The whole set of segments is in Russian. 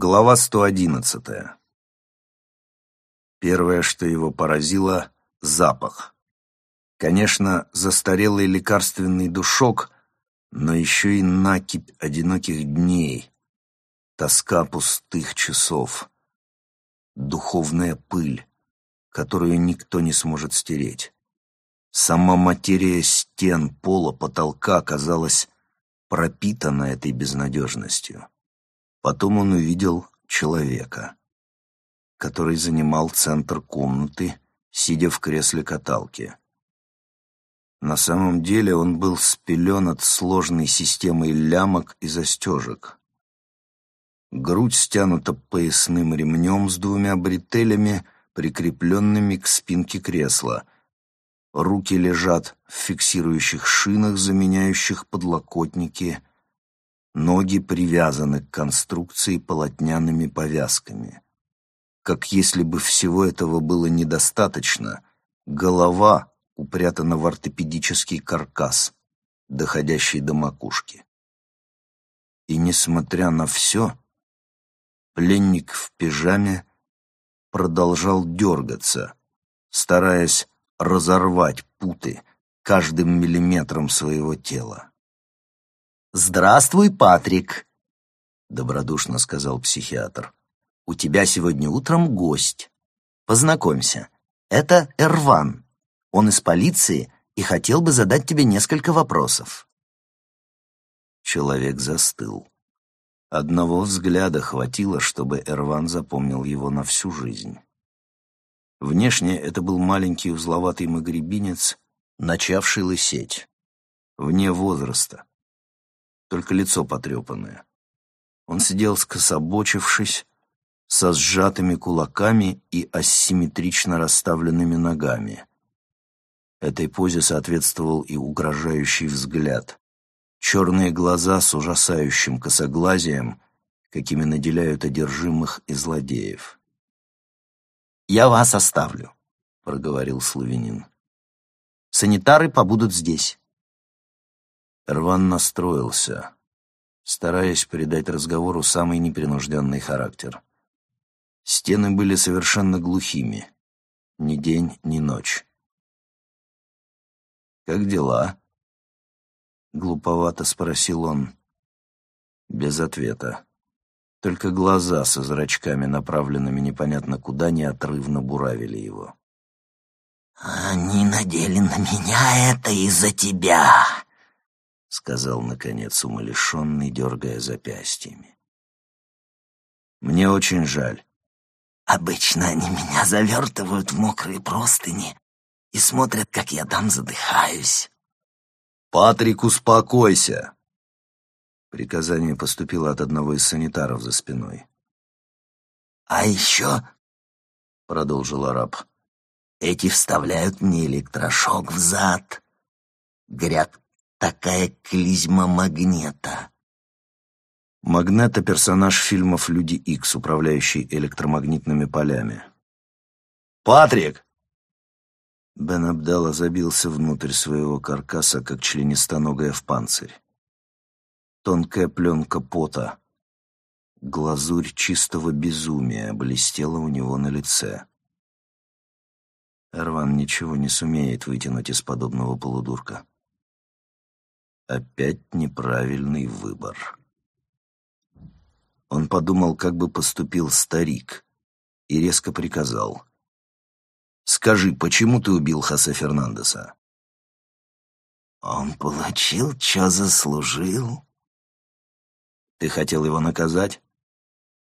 Глава 111. Первое, что его поразило — запах. Конечно, застарелый лекарственный душок, но еще и накипь одиноких дней, тоска пустых часов, духовная пыль, которую никто не сможет стереть. Сама материя стен, пола, потолка казалась пропитана этой безнадежностью. Потом он увидел человека, который занимал центр комнаты, сидя в кресле каталки. На самом деле он был спелен от сложной системой лямок и застежек. Грудь стянута поясным ремнем с двумя бретелями, прикрепленными к спинке кресла. Руки лежат в фиксирующих шинах, заменяющих подлокотники Ноги привязаны к конструкции полотняными повязками. Как если бы всего этого было недостаточно, голова упрятана в ортопедический каркас, доходящий до макушки. И несмотря на все, пленник в пижаме продолжал дергаться, стараясь разорвать путы каждым миллиметром своего тела. «Здравствуй, Патрик», — добродушно сказал психиатр. «У тебя сегодня утром гость. Познакомься. Это Эрван. Он из полиции и хотел бы задать тебе несколько вопросов». Человек застыл. Одного взгляда хватило, чтобы Эрван запомнил его на всю жизнь. Внешне это был маленький узловатый магребинец, начавший лысеть. Вне возраста только лицо потрепанное. Он сидел скособочившись, со сжатыми кулаками и асимметрично расставленными ногами. Этой позе соответствовал и угрожающий взгляд. Черные глаза с ужасающим косоглазием, какими наделяют одержимых и злодеев. «Я вас оставлю», — проговорил славянин. «Санитары побудут здесь. Рван настроился, стараясь придать разговору самый непринужденный характер. Стены были совершенно глухими. Ни день, ни ночь. «Как дела?» — глуповато спросил он. Без ответа. Только глаза со зрачками, направленными непонятно куда, неотрывно буравили его. «Они надели на меня это из-за тебя!» — сказал, наконец, умалишенный, дергая запястьями. «Мне очень жаль». «Обычно они меня завертывают в мокрые простыни и смотрят, как я там задыхаюсь». «Патрик, успокойся!» Приказание поступило от одного из санитаров за спиной. «А еще...» — продолжил араб. «Эти вставляют мне электрошок в зад. Говорят, такая клизма магнета. Магнета — персонаж фильмов «Люди Икс», управляющий электромагнитными полями. «Патрик!» Бен Абдалла забился внутрь своего каркаса, как членистоногая в панцирь. Тонкая пленка пота, глазурь чистого безумия блестела у него на лице. Эрван ничего не сумеет вытянуть из подобного полудурка. Опять неправильный выбор. Он подумал, как бы поступил старик, и резко приказал. «Скажи, почему ты убил Хосе Фернандеса?» «Он получил, что заслужил». «Ты хотел его наказать?»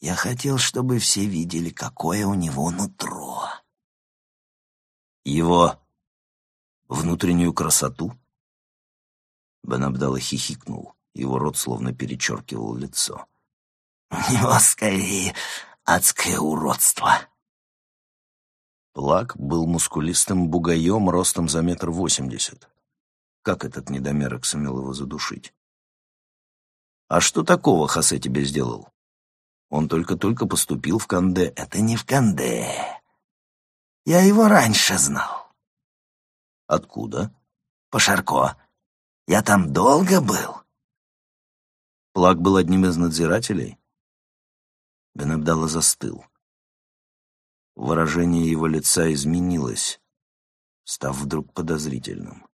«Я хотел, чтобы все видели, какое у него нутро». «Его внутреннюю красоту?» Бен хихикнул. Его рот словно перечеркивал лицо. «У него скорее адское уродство». Плак был мускулистым бугаем ростом за метр восемьдесят. Как этот недомерок сумел его задушить? «А что такого Хосе тебе сделал?» Он только-только поступил в Канде. «Это не в Канде. Я его раньше знал». «Откуда?» «По Шарко. Я там долго был. Плак был одним из надзирателей? Бенабдалла застыл. Выражение его лица изменилось, став вдруг подозрительным.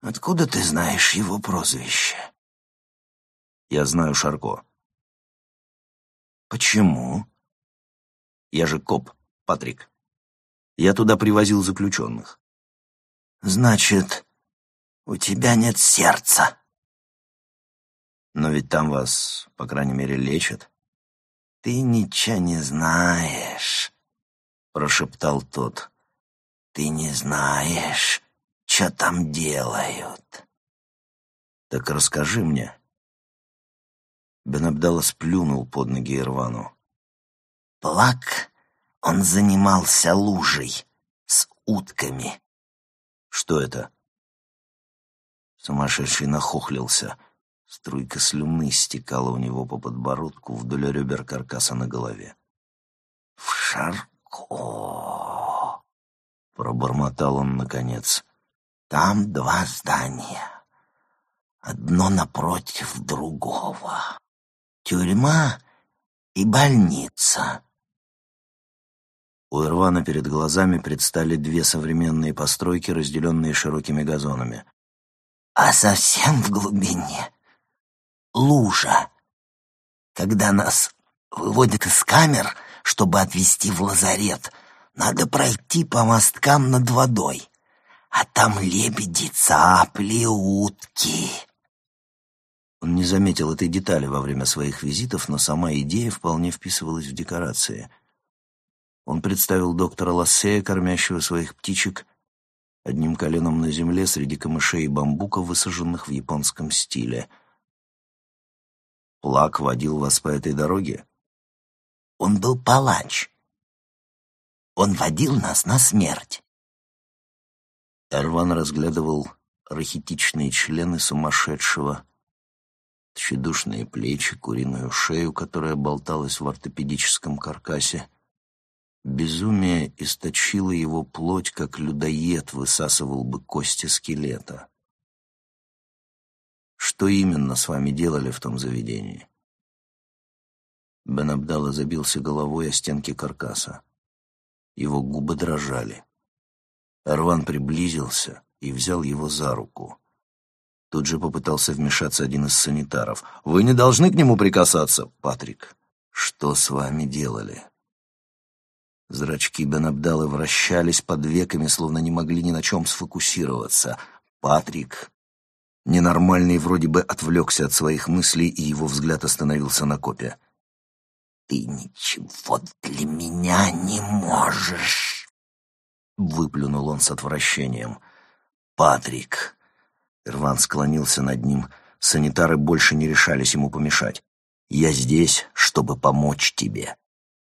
«Откуда ты знаешь его прозвище?» «Я знаю Шарко». «Почему?» «Я же коп, Патрик. Я туда привозил заключенных». «Значит, у тебя нет сердца?» «Но ведь там вас, по крайней мере, лечат». «Ты ничего не знаешь», — прошептал тот. «Ты не знаешь, что там делают». «Так расскажи мне». Бенабдалла сплюнул под ноги Ирвану. «Плак, он занимался лужей с утками». «Что это?» Сумасшедший нахохлился — Струйка слюны стекала у него по подбородку вдоль ребер каркаса на голове. «В Шарко!» — пробормотал он наконец. «Там два здания. Одно напротив другого. Тюрьма и больница». У Ирвана перед глазами предстали две современные постройки, разделенные широкими газонами. «А совсем в глубине лужа. Когда нас выводят из камер, чтобы отвезти в лазарет, надо пройти по мосткам над водой. А там лебеди, цапли, утки. Он не заметил этой детали во время своих визитов, но сама идея вполне вписывалась в декорации. Он представил доктора Лассея, кормящего своих птичек, одним коленом на земле среди камышей и бамбука, высаженных в японском стиле — Плак водил вас по этой дороге? Он был палач. Он водил нас на смерть. Эрван разглядывал рахитичные члены сумасшедшего, тщедушные плечи, куриную шею, которая болталась в ортопедическом каркасе. Безумие источило его плоть, как людоед высасывал бы кости скелета. Что именно с вами делали в том заведении?» Бен Абдалла забился головой о стенки каркаса. Его губы дрожали. Арван приблизился и взял его за руку. Тут же попытался вмешаться один из санитаров. «Вы не должны к нему прикасаться, Патрик. Что с вами делали?» Зрачки Бен Абдалы вращались под веками, словно не могли ни на чем сфокусироваться. Патрик Ненормальный вроде бы отвлекся от своих мыслей, и его взгляд остановился на копе. «Ты ничего для меня не можешь!» Выплюнул он с отвращением. «Патрик!» Ирван склонился над ним. Санитары больше не решались ему помешать. «Я здесь, чтобы помочь тебе.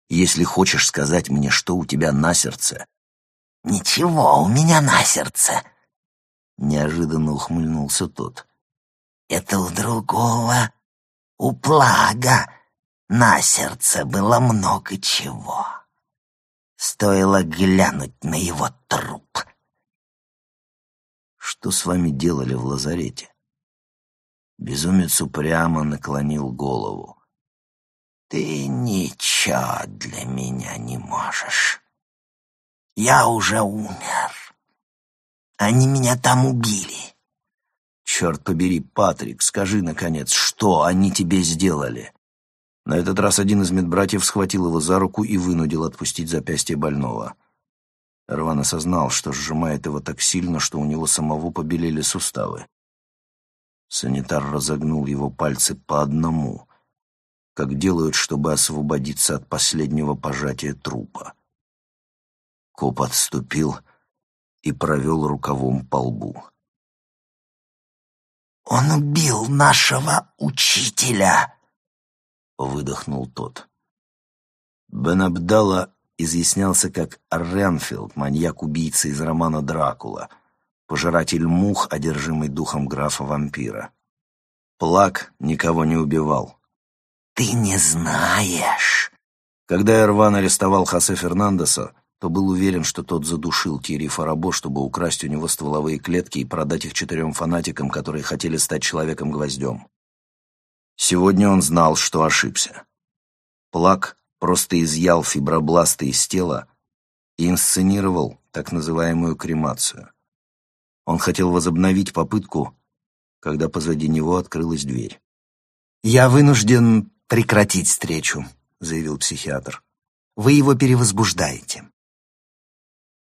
Если хочешь сказать мне, что у тебя на сердце...» «Ничего у меня на сердце!» Неожиданно ухмыльнулся тот. «Это у другого, у Плага, на сердце было много чего. Стоило глянуть на его труп». «Что с вами делали в лазарете?» Безумец упрямо наклонил голову. «Ты ничего для меня не можешь. Я уже умер. Они меня там убили. Черт побери, Патрик, скажи, наконец, что они тебе сделали? На этот раз один из медбратьев схватил его за руку и вынудил отпустить запястье больного. Рван осознал, что сжимает его так сильно, что у него самого побелели суставы. Санитар разогнул его пальцы по одному, как делают, чтобы освободиться от последнего пожатия трупа. Коп отступил и провел рукавом по лбу. «Он убил нашего учителя!» — выдохнул тот. Бен Абдалла изъяснялся как Ренфилд, маньяк-убийца из романа «Дракула», пожиратель мух, одержимый духом графа-вампира. Плак никого не убивал. «Ты не знаешь!» Когда Эрван арестовал Хосе Фернандеса, то был уверен, что тот задушил Тири Фарабо, чтобы украсть у него стволовые клетки и продать их четырем фанатикам, которые хотели стать человеком-гвоздем. Сегодня он знал, что ошибся. Плак просто изъял фибробласты из тела и инсценировал так называемую кремацию. Он хотел возобновить попытку, когда позади него открылась дверь. «Я вынужден прекратить встречу», — заявил психиатр. «Вы его перевозбуждаете».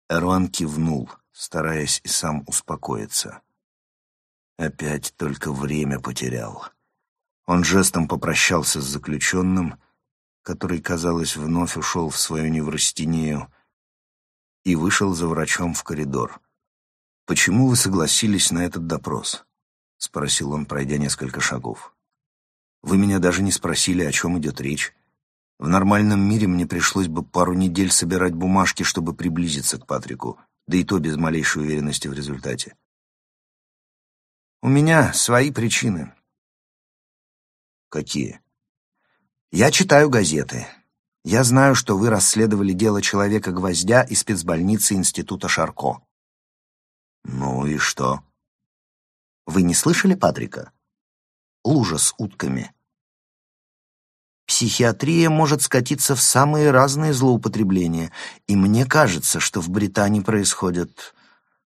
Эрван кивнул, стараясь и сам успокоиться. Опять только время потерял. Он жестом попрощался с заключенным, который, казалось, вновь ушел в свою неврастению, и вышел за врачом в коридор. «Почему вы согласились на этот допрос?» — спросил он, пройдя несколько шагов. «Вы меня даже не спросили, о чем идет речь. В нормальном мире мне пришлось бы пару недель собирать бумажки, чтобы приблизиться к Патрику, да и то без малейшей уверенности в результате. У меня свои причины. Какие? Я читаю газеты. Я знаю, что вы расследовали дело Человека-гвоздя из спецбольницы Института Шарко. Ну и что? Вы не слышали Патрика? Лужа с утками. Психиатрия может скатиться в самые разные злоупотребления, и мне кажется, что в Британии происходят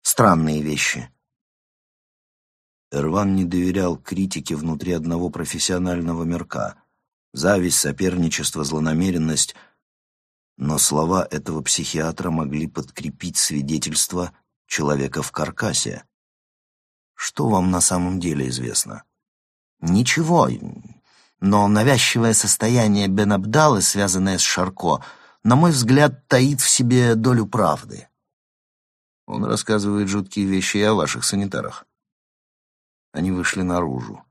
странные вещи. Эрван не доверял критике внутри одного профессионального мирка. Зависть, соперничество, злонамеренность. Но слова этого психиатра могли подкрепить свидетельство человека в каркасе. Что вам на самом деле известно? Ничего, но навязчивое состояние Бен Абдалы, связанное с Шарко, на мой взгляд, таит в себе долю правды. Он рассказывает жуткие вещи и о ваших санитарах. Они вышли наружу.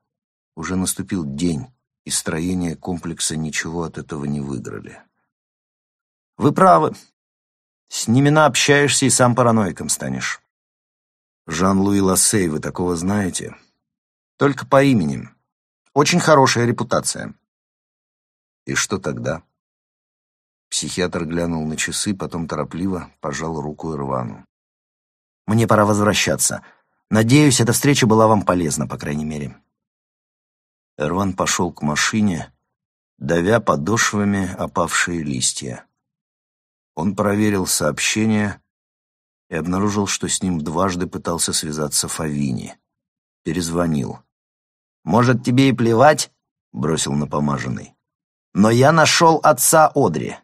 Уже наступил день, и строение комплекса ничего от этого не выиграли. Вы правы. С ними наобщаешься и сам параноиком станешь. Жан-Луи Лассей, вы такого знаете? Только по имени. Очень хорошая репутация. И что тогда? Психиатр глянул на часы, потом торопливо пожал руку Ирвану. «Мне пора возвращаться. Надеюсь, эта встреча была вам полезна, по крайней мере». Эрван пошел к машине, давя подошвами опавшие листья. Он проверил сообщение и обнаружил, что с ним дважды пытался связаться Фавини. Перезвонил. «Может, тебе и плевать?» — бросил напомаженный. «Но я нашел отца Одри.